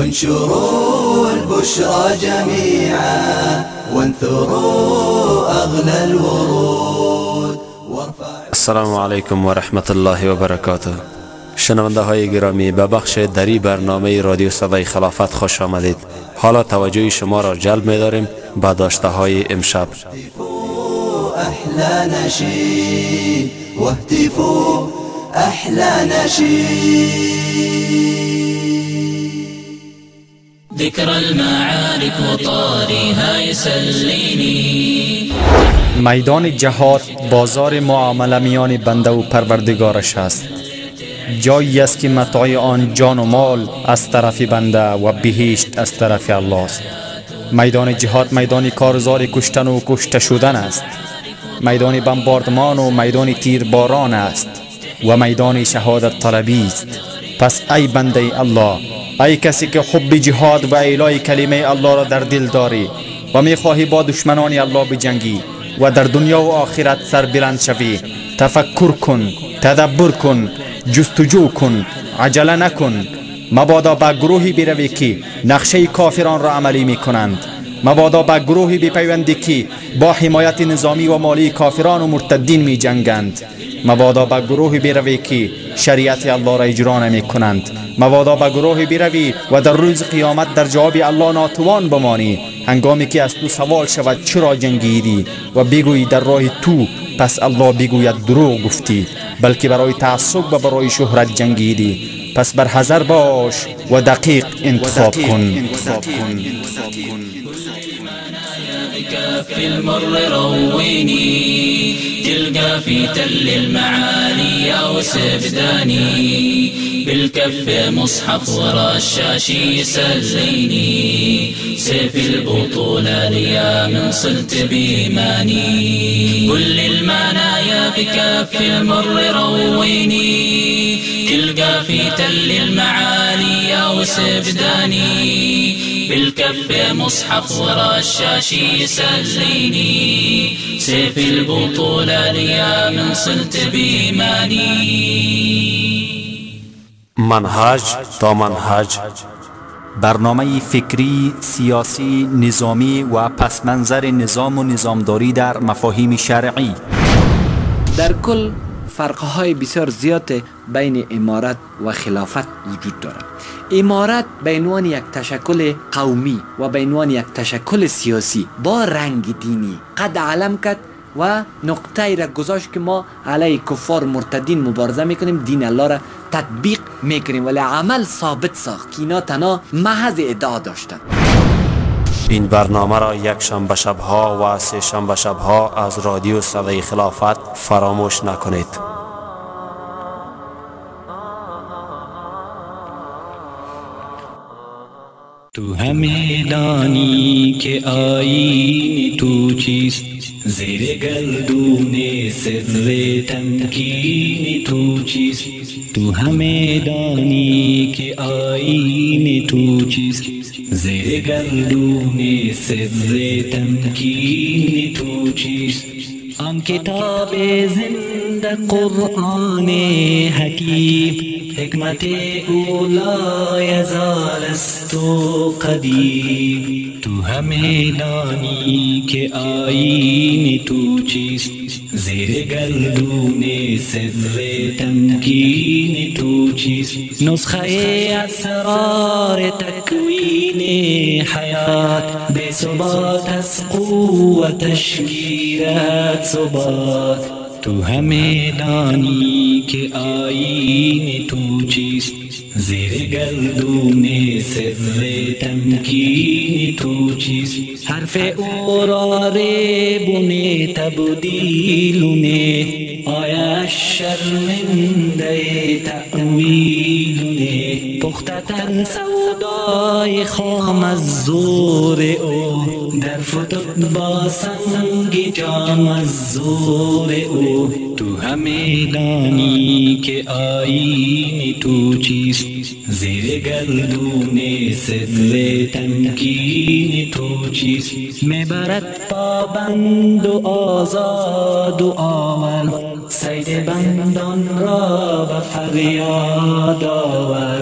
انشروا البشرى جميعا وانثروا أغلى الورود. السلام علیکم و رحمت الله و برکاته شنونده های گرامی به بخش دری برنامه رادیو صدای خلافت خوش آمدید. حالا توجه شما را جلب می داریم به داشته های امشب. احلى نشید واهتفوا احلى ذكر المعارك وطارها يسليني. میدان جهاد بازار معامله میان بنده و پروردگارش است. جایی است که متاع آن جان و مال از طرف بنده و بهشت از طرف الله است. میدان جهاد میدان کارزار کشتن و کشته شدن است. میدان بمباردمان و میدان تیرباران است. و میدان شهادت طلبی است. پس ای بنده الله ای کسی که حب جهاد و اعلای کلمه الله را در دل داری و می‌خواهی با دشمنان الله بجنگی و در دنیا و آخرت سر بلند شوی تفکر کن تدبر کن جستجو کن عجله نکن مبادا به گروهی بروی که نقشه کافران را عملی می کنند مبادا به گروهی بپیوندی که با حمایت نظامی و مالی کافران و مرتدین می جنگند مبادا به گروهی بروی که شریعت الله را اجرا نمی کنند. مبادا به گروهی بروی و در روز قیامت در جواب الله ناتوان بمانی. هنگامی که از تو سوال شود چرا جنگیدی و بگویی در راه تو پس الله بگوید دروغ گفتی بلکه برای تعصب و برای شهرت جنگیدی. پس بر حذر باش و دقیق انتخاب کن. بكف المر رويني. تلقى في تل المعالي أو سبداني بالكف مصحف ورا الشاشي يسليني سيف البطولة ليا من صلت بإيماني. كل المنايا بكف المر رويني. تلقى في تل المعالي أو سبداني. بالكف مصحف ورا الشاشي يسليني. سيف البطولة ليا من صلت بإيماني. منهج تا منهج برنامه فکری، سیاسی، نظامی و پسمنظر نظام و نظامداری در مفاهیم شرعی. در کل فرقهای بسیار زیاد بین امارت و خلافت وجود دارد. امارت به عنوان یک تشکل قومی و به عنوان یک تشکل سیاسی با رنگ دینی قد علم کرد و نقطه را گذاشت که ما علیه کفار مرتدین مبارزه می‌کنیم دین الله را تطبیق می‌کنیم. ولی عمل ثابت ساخت. که اینا تنها محض ادعا داشتن این برنامه را یک شنبه شبها و سه شنبه شبها از رادیو صدای خلافت فراموش نکنید. تو همه دانی که آیین تو چیست؟ زیر گلدون سر تمکین تو چیست؟ تو همه دانی که آیین تو چیست؟ زیر گلدون سر تمکین تو چیست آن کتاب زنده قرآن حکیم حکمت او لا یزال است و تو همه دانی که آیین تو چیست زیر گردون سر تمکین تو چیز نسخہ اسرار تکوین حیات، بے ثبات از قوت تشکیرات صبات تو ہمیں دانی کے آئین تو چیز زیر گلدون سر تمکین تو چیست؟ حرف او را ریبونه تبدیلونه آیا شرمنده تأویلونه پختتن سودای خام از زور او. در فتد با سنگ جام از زور او. تو همه دانی که آیین تو چیست. زیر گلدون سر تمکین تو چیست. می‌برد پابند و آزاد و آور سید بندان را به فریاد آور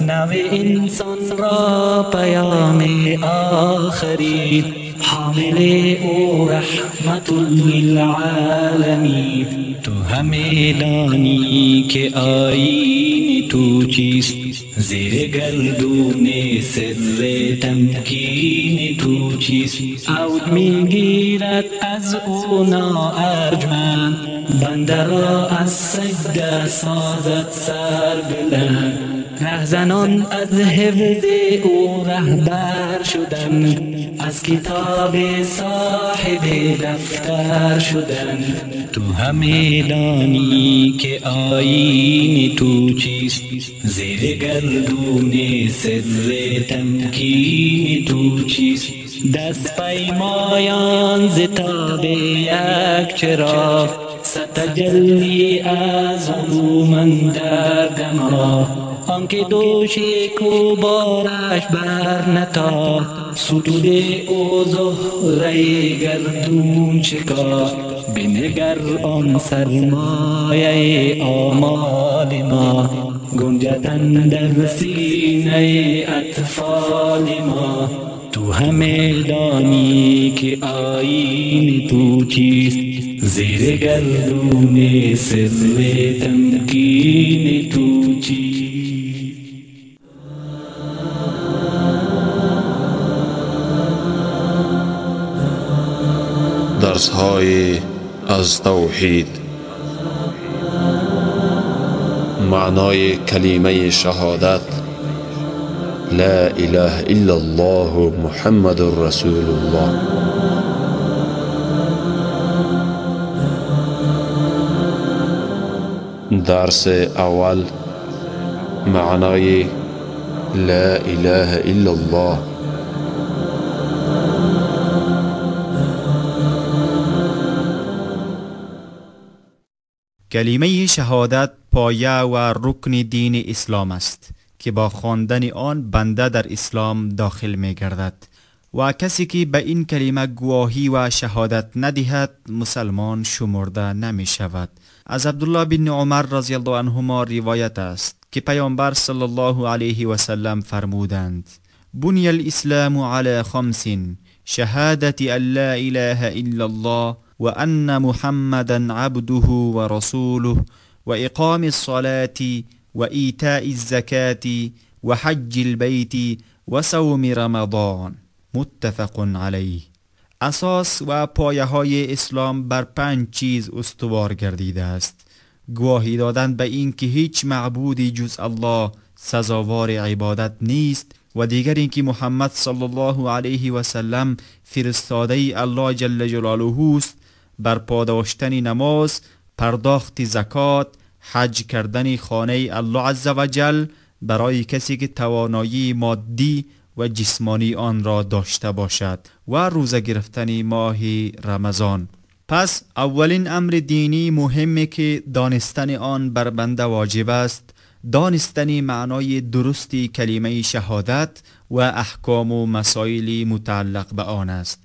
نو انسان را پیام آخری حامل او رحمت للعالمین. تو همه دانی که آیین تو چیست؟ زیر گردون سر تمکین تو چیست؟ عود می‌گیرد از او ناارجمند بنده را از سجده سازد سر بلند رهزنان از حفظ او رهبر شدن از کتاب صاحب دفتر شدن. تو همه دانی که آیین تو چیست؟ زیر گردون سر تمکین تو چیست؟ دست پیمایان زتاب یک چراغ ستجلی از من در آنکه دوش کو بارش بر نتا. ستود او زهره گردون شکا بنگر آن سرمایه آمال ما. گنجتن در سینه اطفال ما. تو همه دانی که آین تو چیست. زیر گردون سر تمکین تو چیست. های از توحید. معنای کلمه شهادت لا اله الا الله محمد رسول الله درس اول معنای لا اله الا الله. کلمه شهادت پایه و رکن دین اسلام است که با خواندن آن بنده در اسلام داخل می گردد و کسی که به این کلمه گواهی و شهادت ندهد مسلمان شمرده نمی شود از عبدالله بن عمر رضی الله عنهما روایت است که پیامبر صلی الله علیه و سلم فرمودند بنی الاسلام علی خمس شهادت ان لا اله الا الله وأن محمدا عبده ورسوله وإقام الصلاة وإيتاء الزكاة وحج البيت وصوم رمضان. متفق عليه. أساس و پایه های اسلام بر پنج چیز استوار گردیده است. گواهی دادن به این که هیچ معبودی جز الله سزاوار عبادت نیست و دیگر اینکه محمد صلی الله علیه و سلم فرستاده الله جل جلاله است بر داشتن نماز پرداخت زکات حج کردن خانه الله عز و جل برای کسی که توانایی مادی و جسمانی آن را داشته باشد و روزه گرفتن ماه رمضان. پس اولین امر دینی مهمه که دانستن آن بر بنده واجب است. دانستن معنای درستی کلمه شهادت و احکام و مسائل متعلق به آن است.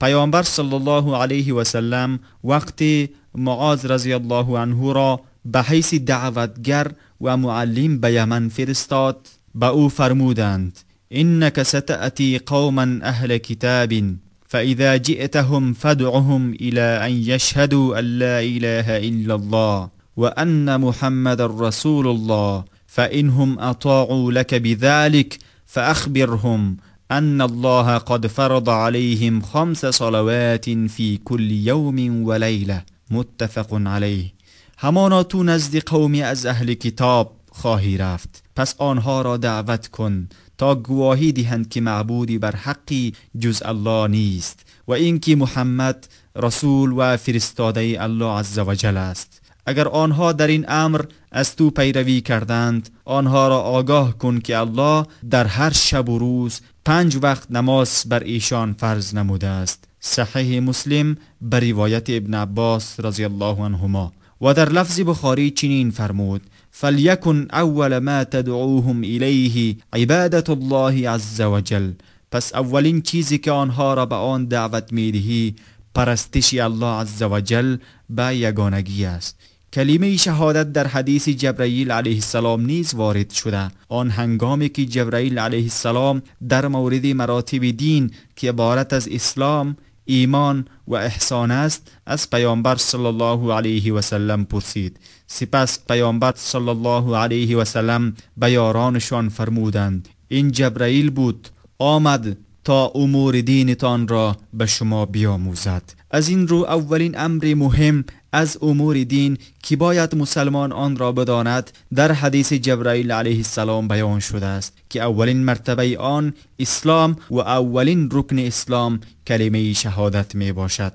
پیامبر صلی الله علیه و سلم وقتی معاذ رضی الله عنه را به حیث دعوتگر و معلم به یمن فرستاد به أو فرمودند انك ستأتی قوما أهل کتاب فاذا جئتهم فادعهم إلى ان يشهدوا ان لا اله الا الله وان محمد رسول الله فإنهم اطاعوا لك بذلك فاخبرهم ان الله قد فرض عليهم خمس صلوات في كل يوم وليله متفق عليه. همانا تو نزد قومی از اهل کتاب خواهی رفت. پس آنها را دعوت کن تا گواهی دهند که معبودی بر حقی جز الله نیست و اینکه محمد رسول و فرستاده الله عز و جل است. اگر آنها در این امر از تو پیروی کردند آنها را آگاه کن که الله در هر شب و روز پنج وقت نماز بر ایشان فرض نموده است. صحیح مسلم بر روایت ابن عباس رضی الله عنهما. و در لفظ بخاری چنین فرمود فلیکن اول ما تدعوهم الیه عبادت الله عز وجل. پس اولین چیزی که آنها را به آن دعوت می‌دهی پرستش الله عز وجل به یگانگی است. کلمه شهادت در حدیث جبرئیل علیه السلام نیز وارد شده. آن هنگامی که جبرئیل علیه السلام در مورد مراتب دین که عبارت از اسلام ایمان و احسان است از پیامبر صلی الله علیه و سلم پرسید. سپس پیامبر صلی الله علیه و سلم به یارانشان فرمودند این جبرئیل بود آمد تا امور دینتان را به شما بیاموزد. از این رو اولین امر مهم از امور دین که باید مسلمان آن را بداند در حدیث جبرائیل علیه السلام بیان شده است که اولین مرتبه آن اسلام و اولین رکن اسلام کلمه شهادت می باشد.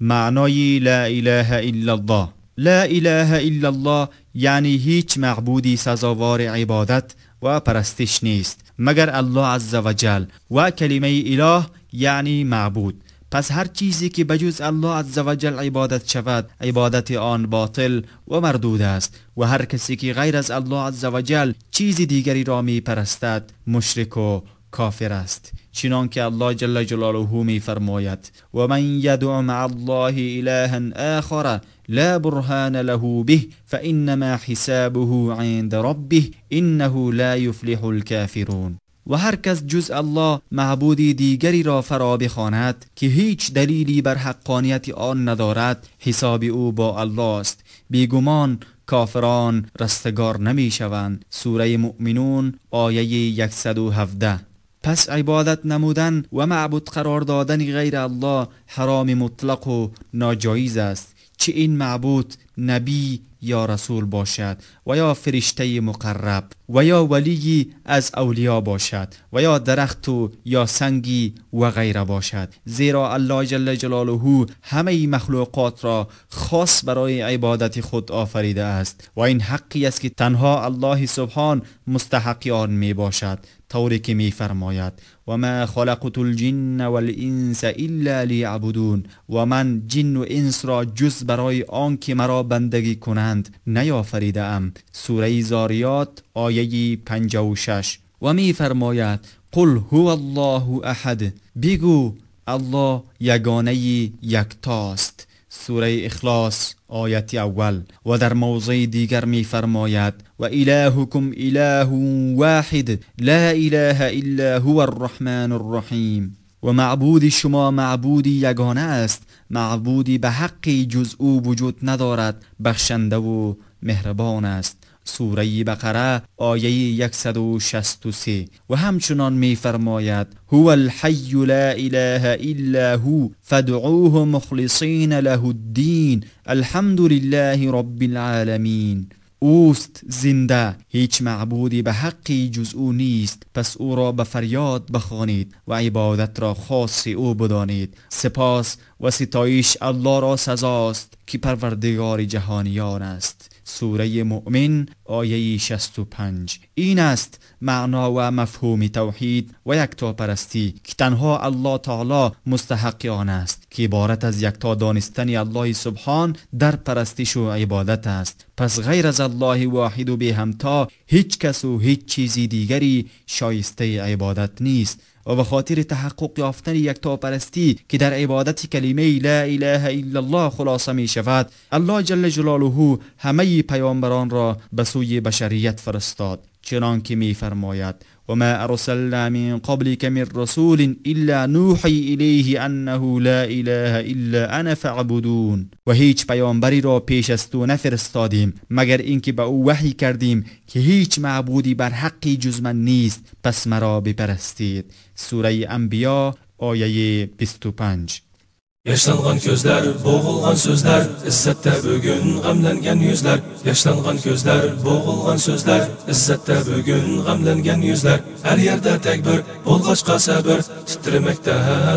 معنای لا اله الا الله. لا اله الا الله یعنی هیچ معبودی سزاوار عبادت و پرستش نیست. مگر الله عز و جل و کلمه اله یعنی معبود. پس هر چیزی که بجز الله عز و جل عبادت شود عبادت آن باطل و مردود است. و هر کسی که غیر از الله عز و جل چیز دیگری را می پرستد مشرک و کافر است. چنان که الله جل جلاله می فرماید و من یدع مع الله الها آخر لا برهان له به فانما حسابه عند ربه انه لا يفلح الكافرون. و هر کس جز الله معبودی دیگری را فرا بخواند که هیچ دلیلی بر حقانیت آن ندارد حساب او با الله است. بیگمان کافران رستگار نمی شوند سوره مؤمنون آیه 117 پس عبادت نمودن و معبود قرار دادن غیر الله حرام مطلق و ناجایز است. چه این معبود نبی یا رسول باشد و یا فرشته مقرب و یا ولی از اولیا باشد و یا درخت و یا سنگی و غیره باشد. زیرا الله جل جلاله همه مخلوقات را خاص برای عبادت خود آفریده است و این حقی است که تنها الله سبحان مستحق آن می باشد. طوری که می فرماید و ما خلقت الجن والانس الا لیعبدون و من جن و انس را جز برای آن که مرا بندگی کنند نیافریده ام سوره زاریات آیه 56 و می فرماید قل هو الله احد. بگو الله یگانه یکتاست. سورة إخلاص آیت أول. و در موضع دیگر می فرماید و إلهکم إله واحد لا إله إلا هو الرحمن الرحیم. و معبود شما معبودی یگانه است معبودی به حقی جز أو وجود ندارد بخشنده و مهربان است. سوره بقره آیه 163 و همچنان میفرماید هو الحی لا اله الا هو فادعوه مخلصین له الدین الحمد لله رب العالمین. اوست زنده هیچ معبودی به حقی جز او نیست پس او را به فریاد بخوانید و عبادت را خاص او بدانید. سپاس و ستایش الله را سزاست که پروردگار جهانیان است. سوره مؤمن آیه 65 این است معنا و مفهوم توحید و یکتا پرستی که تنها الله تعالی مستحق آن است که عبارت از یکتا دانستن الله سبحان در پرستش و عبادت است. پس غیر از الله واحد و به همتا هیچ کس و هیچ چیزی دیگری شایسته عبادت نیست. و به خاطر تحقق یافتن یک پرستی که در عبادت کلمه لا اله الا الله خلاصه می شود الله جل جلاله همه پیامبران را به سوی بشریت فرستاد. چنان که می فرماید و ما ارسلنا من قبلك من رسول الا نوحی الیه انه لا اله الا انا فاعبدون. و هیچ پیامبری را پیش از تو نفرستادیم مگر اینکه به او وحی کردیم که هیچ معبودی بر حقی جز من نیست. پس مرا بپرستید. سوره انبیا آیه 25 Yaşlanğan gözlər, boğulğan sözlər, izzətdə bugün qəmlənən yüzlər. Yaşlanğan gözlər, boğulğan sözlər, izzətdə bugün qəmlənən yüzlər. Hər yerdə təkbir, bolğaçqa səbir, titreməkdə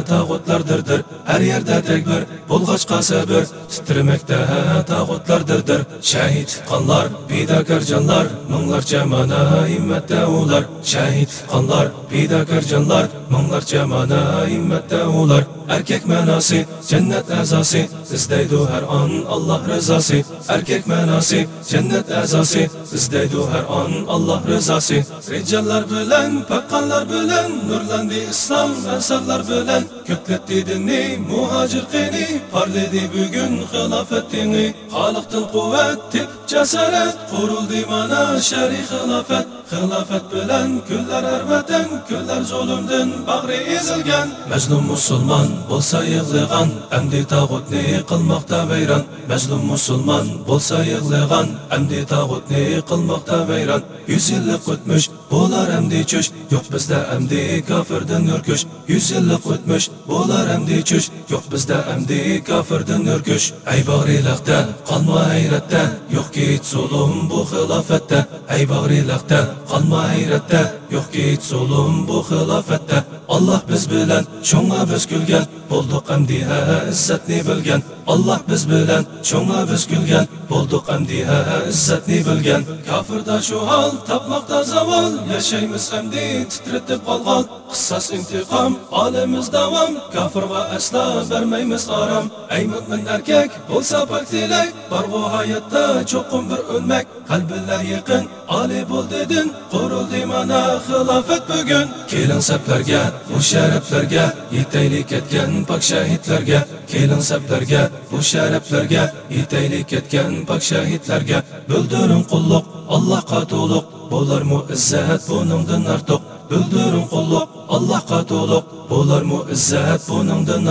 tağutlardırdır. Hər yerdə təkbir, bolğaçqa səbir, titreməkdə tağutlardırdır. Şəhid qanlar, bidakar canlar, minlarca mana himmətdə ular. Şəhid qanlar, bidakar canlar, minlarca mana himmətdə ular. Erkek mənası, cənnət əzası, İzdəydu hər an Allah rızası. Erkek mənası, cənnət əzası, İzdəydu hər an Allah rızası. Ricallar bilən, pəqqanlar bilən, Nurlandi İslam ənsarlar bilən Köklətti dinni, muhacir qini, Parledi bugün xilafət dini Xalıqdın quvvət, tip cəsarət Quruldi mana şəri xilafət xilofat bilan kunlar vatan kunlar zulmdan bag'ri ezilgan. Mazlum musulmon bo'lsa yig'lag'an amdi tag'utni qilmoqda vayron. Mazlum musulmon bo'lsa yig'lag'an amdi tag'utni qilmoqda vayron. Yuz yillik o'tmish bo'lar amdi chush yo'q bizda amdi kofirdan nurkush yuz yillik o'tmish bo'lar amdi chush yo'q bizda amdi kofirdan nurkush ay bag'rilaqda qolma hayratda yo'q ket zulm bu xilofatda. Ay bag'rilaqda qolma hayratda yo'q kech zulm bu xilofatda Alloh biz bilan cho'nga biz kulgan bo'ldik amdiha izzatni bilgan Alloh biz bilan cho'nga biz kulgan bo'ldik amdiha izzatni bilgan kofirda shu hol topmoqda zavol yashaymiz amdi titratib qolgan qissas intiqom olimiz davom kofirga aslo bermaymiz orom ey mo'min erkak bo'lsa pok tilak borg'u hayotda cho'qim bir o'lmak qalblar yaqin oli bo'l dedin. Qurildi mana xilofat bugun. Keling saplarga bu sharaflarga yetaylik ketgan pok shahidlarga. Keling saplarga bu sharaflarga yetaylik ketgan pok shahidlarga. Bildirin qulluq allohga to'liq. Bo'lar muizzat buningdan ortiq Бүлдірім құллық, Аллахқа толық, Болар му іззәт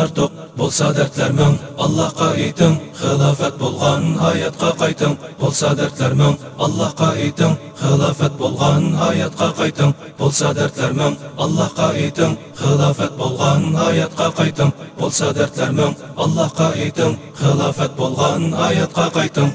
артық, Болса дәртлер Аллахқа ейтің, Хилафет болған аятқа қайтың, Болса дәртлер Аллахқа ейтің, Хилафет болған аятқа қайтың, Болса дәртлер Аллахқа ейтің, хилафат болған аятқа қайтың, Болса дәртлер Аллахқа ейтің, хилафат болған аятқа қайтың.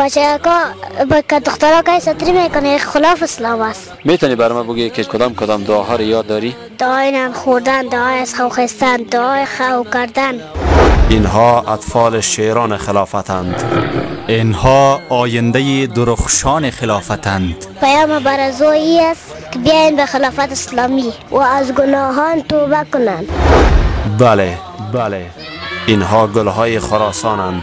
بچه ها که دخترها که سطری می‌کنه خلاف اسلام است. می‌تونی بر ما بگی که کدام کدام دعاها رو یاد داری؟ دعای نان خوردن دعای از خو خستن دعای خو کردن. اینها اطفال شیران خلافتند. اینها آینده درخشان خلافتند. پیام برزویی است که بیاین به خلافت اسلامی و از گناهان توبه کنند. بله بله. اینها گلهای خراسانند.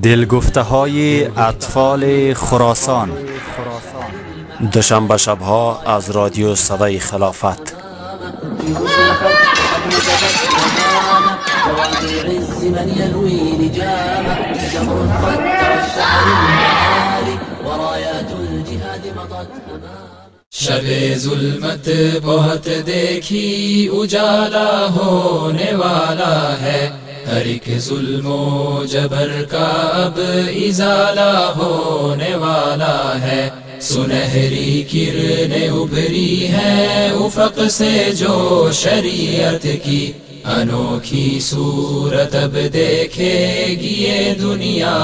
دلگفته های اطفال خراسان. دوشنبه شبها از رادیو صدای خلافت. عز من يلوي لجامة جمر قد ترشح للمعالي ہر ایک ظلم و جبر کا اب ازالہ ہونے والا ہے۔ سنہری کرنیں ابھری ہے افق سے جو شریعت کی۔ انوکھی صورت اب دیکھے گی یہ دنیا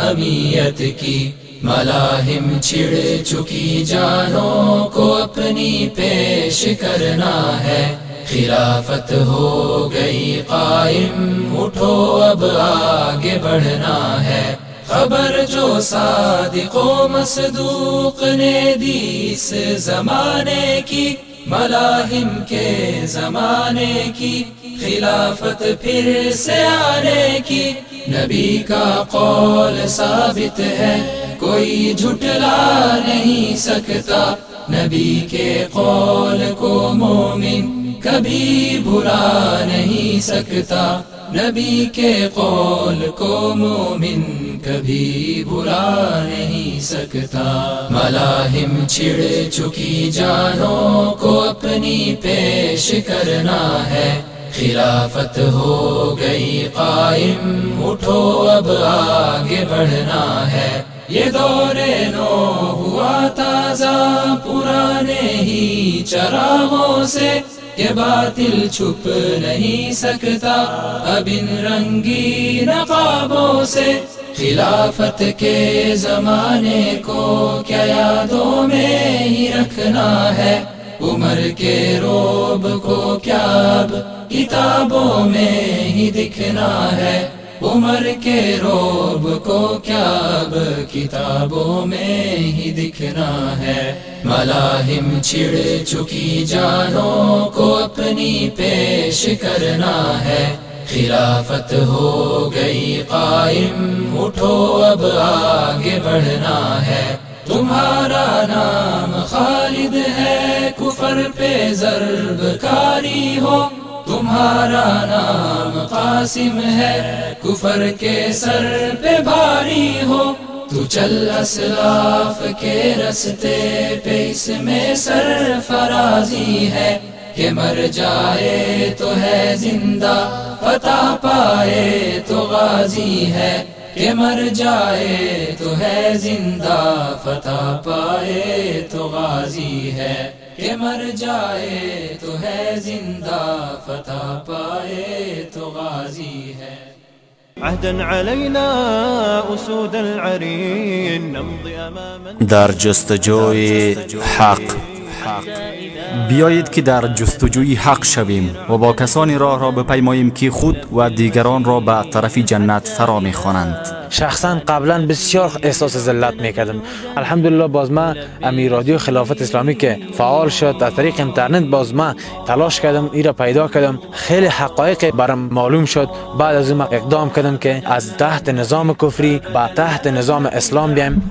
حمیت کی۔ ملاہم چھڑ چکی جانوں کو اپنی پیش کرنا ہے۔ خلافت ہو گئی قائم، اٹھو اب آگے بڑھنا ہے۔ خبر جو صادق و مصدوق نے دی اس زمانے کی، ملاحم کے زمانے کی۔ خلافت پھر سے آنے کی۔ نبی کا قول ثابت ہے، کوئی جھٹلا نہیں سکتا۔ نبی کے قول کو مومن کبھی برا نہیں سکتا۔ نبی کے قول کو مومن کبھی برا نہیں سکتا۔ ملاہم چھڑ چکی جانوں کو اپنی پیش کرنا ہے۔ خلافت ہو گئی قائم، اٹھو اب آگے بڑھنا ہے۔ یہ دور نو ہوا تازہ، پرانے ہی چراغوں سے یہ باطل چھپ نہیں سکتا۔ اب ان رنگی نقابوں سے خلافت کے زمانے کو کیا یادوں میں ہی رکھنا ہے۔ عمر کے روب کو کیا اب کتابوں میں ہی دکھنا ہے۔ عمر کے روب کو کیا اب کتابوں میں ہی دکھنا ہے؟ ملاحم چھڑ چکی جانوں کو اپنی پیش کرنا ہے۔ خلافت ہو گئی قائم، اٹھو اب آگے بڑھنا ہے۔ تمہارا نام خالد ہے، کفر پہ ضرب کاری ہو۔ تمہارا نام قاسم ہے، کفر کے سر پہ بھاری ہو۔ تو چل اسلاف کے رستے پہ اس میں سر فرازی ہے کہ مر جائے تو ہے زندہ، فتح پائے تو غازی ہے۔ کہ مر جائے تو ہے زندہ، فتح پائے تو غازی ہے۔ کہ مر جائے تو ہے زندہ فتح پائے تو غازی ہے۔ عهدا علينا أسود حق۔ حق۔ بیایید که در جستجوی حق شویم و با کسانی راه را بپیماییم که خود و دیگران را به طرف جنت فرا می‌خوانند. شخصا قبلا بسیار احساس ذلت می‌کردم. الحمدلله باز ما امی رادیو خلافت اسلامی که فعال شد از طریق اینترنت باز ما تلاش کردم ای را پیدا کردم. خیلی حقایق برام معلوم شد. بعد از اون اقدام کردم که از تحت نظام کفری به تحت نظام اسلام بیایم.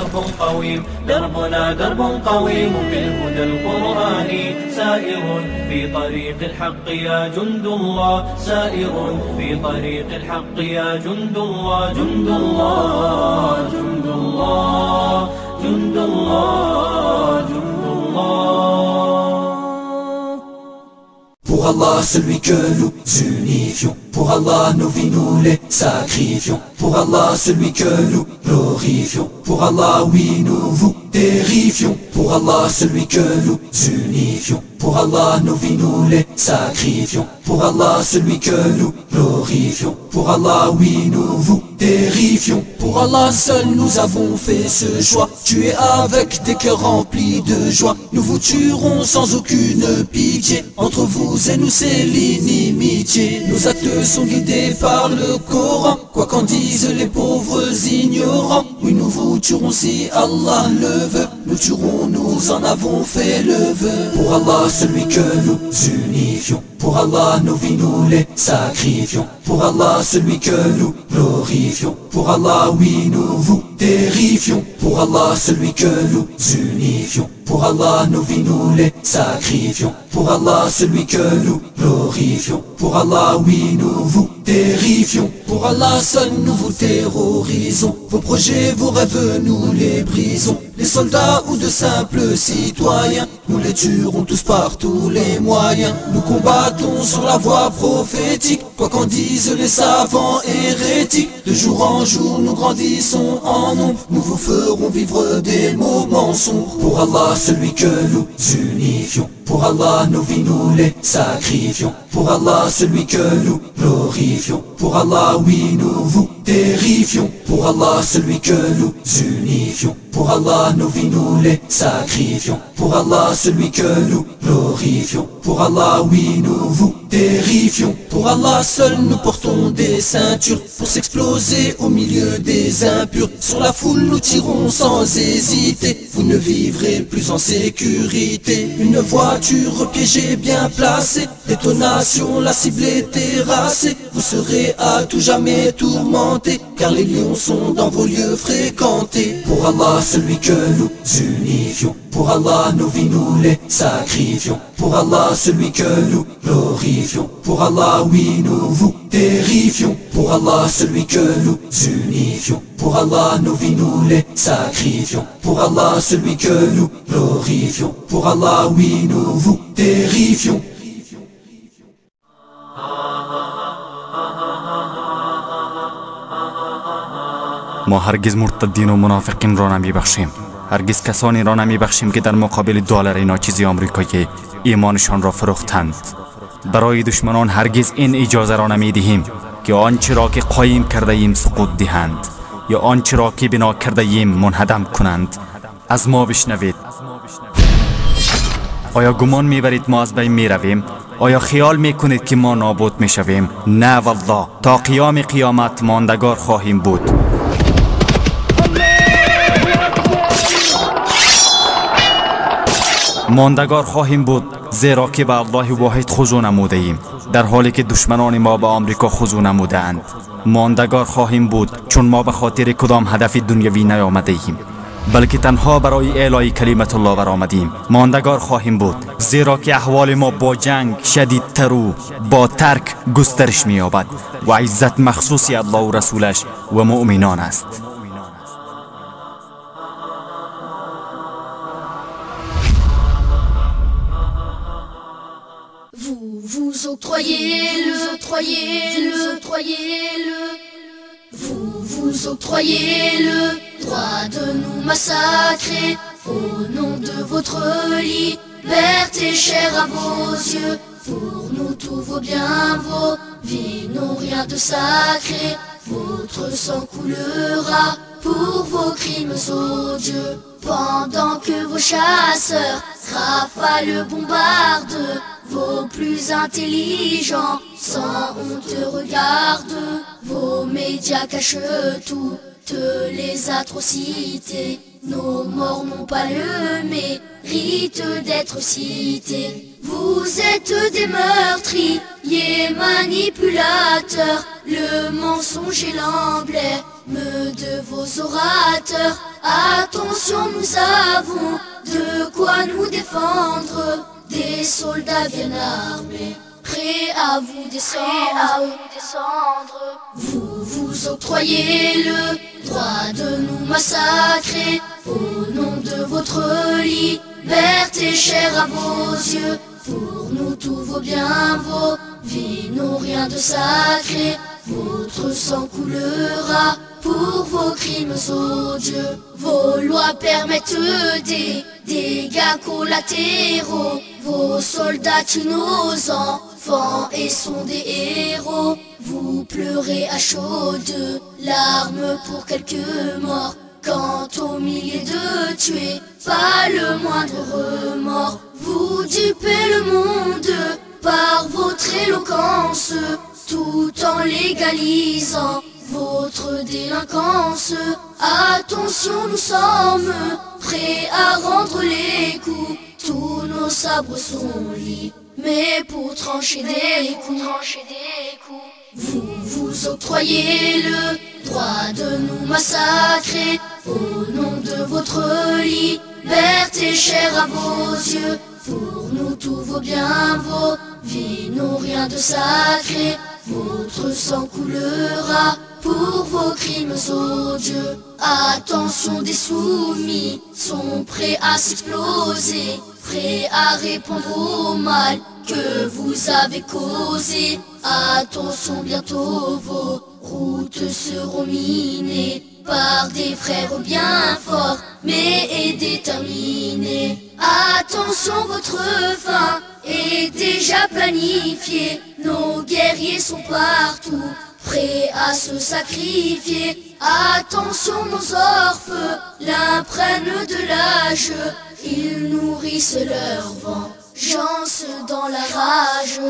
درب قويم دربنا درب قويم بالهدى القرآني سائر في طريق الحق يا جند الله سائر في طريق الحق يا جند الله جند الله جند الله جند الله Pour Allah, celui que nous unifions. Pour Allah, nos vies nous les sacrifions. Pour Allah, celui que nous glorifions. Pour Allah, oui, nous vous terrifions. Pour Allah, celui que nous unifions. Pour Allah, nos vies nous les sacrifions. Pour Allah, celui que nous glorifions. Pour Allah, oui, nous vous terrifions. Pour Allah seul, nous avons fait ce choix. Tuer avec des cœurs remplis de joie. Nous vous tuerons sans aucune pitié. Entre vous et nous, c'est l'inimitié. Nos actes sont guidés par le Coran. Quoi qu'en disent les pauvres ignorants. Oui, nous vous tuerons si Allah le veut. Nous tuerons, nous en avons fait le vœu. Pour Allah, celui que nous unifions. Pour Allah, nos vies nous les sacrifions. Pour Allah, celui que nous glorifions. Pour Allah, oui, nous vous terrifions. Pour Allah, celui que nous unifions. Pour Allah, nos vies nous les sacrifions. Pour Allah, celui que nous glorifions. Pour Allah, oui, nous vous terrifions. Pour Allah, seul nous vous terrorisons. Vos projets, vos rêves, nous les brisons. Les soldats ou de simples citoyens, nous les tuerons tous par tous les moyens. Nous combattons sur la voie prophétique, quoi qu'en disent les savants hérétiques. De jour en jour, nous grandissons en nombre. Nous vous ferons vivre des moments sombres. Pour Allah, celui que nous unifions. Pour Allah, nos vies nous les sacrifions. Pour Allah, celui que nous glorifions. Pour Allah, oui, nous vous terrifions. Pour Allah, celui que nous unifions. Pour Allah, nos vies nous les sacrifions. Pour Allah, celui que nous glorifions. Pour Allah, oui, nous vous terrifions. Pour Allah, seul nous portons des ceintures pour s'exploser au milieu des impurs. Sur la foule, nous tirons sans hésiter. Vous ne vivrez plus en sécurité. Une voiture piégée bien placée. Détonation, la cible est terrassée. Vous serez à tout jamais tourmenté. Car les lions sont dans vos lieux fréquentés. Pour Allah, celui que nous unifions. Pour Allah, nos vies nous les sacrifions. Pour Allah, celui que nous glorifions. Pour Allah, oui, nous vous terrifions. Pour Allah, celui que nous unifions. Pour Allah, nos vies nous les sacrifions. Pour Allah, celui que nous glorifions. Pour Allah, oui, nous vous terrifions. ما هرگز مرتدین و منافقین را نمی بخشیم هرگز کسانی را نمی بخشیم که در مقابل دلار ناچیزی آمریکایی ایمانشان را فروختند. برای دشمنان هرگز این اجازه را نمی دهیم که آنچه را که قایم کرده ایم سقوط دهند یا آنچه را که بنا کرده ایم منهدم کنند. از ما بشنوید. آیا گمان می‌برید ما از بین می رویم؟ آیا خیال می کنید که ما نابود می شویم؟ نه والله. تا قیام قیامت ماندگار خواهیم بود. ماندگار خواهیم بود زیرا که به الله واحد خضوع نموده ایم در حالی که دشمنان ما به آمریکا خضوع نموده اند ماندگار خواهیم بود چون ما به خاطر کدام هدف دنیوی نیامده ایم بلکه تنها برای اعلای کلمت الله برآمدیم. ماندگار خواهیم بود زیرا که احوال ما با جنگ شدیدتر و با ترک گسترش مییابد و عزت مخصوصی octroyez-le, octroyez-le, octroyez-le. Vous vous octroyez le droit de nous massacrer au nom de votre liberté chère à vos yeux. Pour nous tous vos biens, vos vies n'ont rien de sacré. Votre sang coulera pour vos crimes odieux. Pendant que vos chasseurs rafalent, bombardent vos plus intelligents sans honte regardent vos médias cachent toutes les atrocités. Nos morts n'ont pas le mérite d'être cités. Vous êtes des meurtriers manipulateurs, le mensonge est l'emblème de vos orateurs. Attention, nous avons de quoi nous défendre. Des soldats bien armés, prêts à vous descendre. Vous vous octroyez le droit de nous massacrer au nom de votre liberté chère à vos yeux. Pour nous tout vaut bien, vos vies n'ont rien de sacré. Votre sang coulera pour vos crimes odieux. Vos lois permettent des dégâts collatéraux. Vos soldats nos enfants et sont des héros. Vous pleurez à chaudes larmes pour quelques morts. Quant aux milliers de tués, pas le moindre remords. Vous dupez le monde par votre éloquence, tout en légalisant votre délinquance. Attention, nous sommes prêts à rendre les coups. Tous nos sabres sont libres, mais pour trancher des coups, vous vous octroyez le droit de nous massacrer au nom de votre liberté chère à vos yeux. Pour nous tout vaut bien, vos vies n'ont rien de sacré. Votre sang coulera pour vos crimes odieux. Attention des soumis sont prêts à s'exploser, prêts à répondre au mal que vous avez causé. Attention bientôt vos routes seront minées par des frères bien forts mais déterminés. Attention, votre fin est déjà planifiée. Nos guerriers sont partout, prêts à se sacrifier. Attention, nos orphes l'imprègnent de l'âge. Ils nourrissent leur vengeance dans la rage.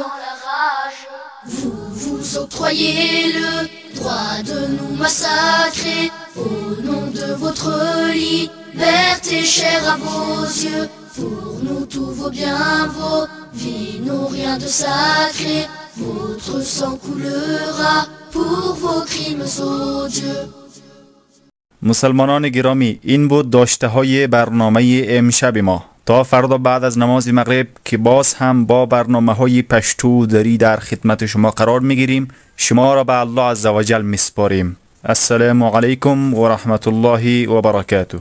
Vous vous octroyez le droit de nous massacrer au nom de votre liberté chère à vos yeux. Pour nous tout vaut bien, vos vies n'ont rien de sacré. Votre sang coulera pour vos crimes odieux. مسلمانان گرامی این بود داشته های برنامه امشب ما. تا فردا بعد از نماز مغرب که باز هم با برنامه های پشتو دری در خدمت شما قرار می گیریم شما را به الله عزوجل می سپاریم السلام علیکم و رحمت الله و برکاته.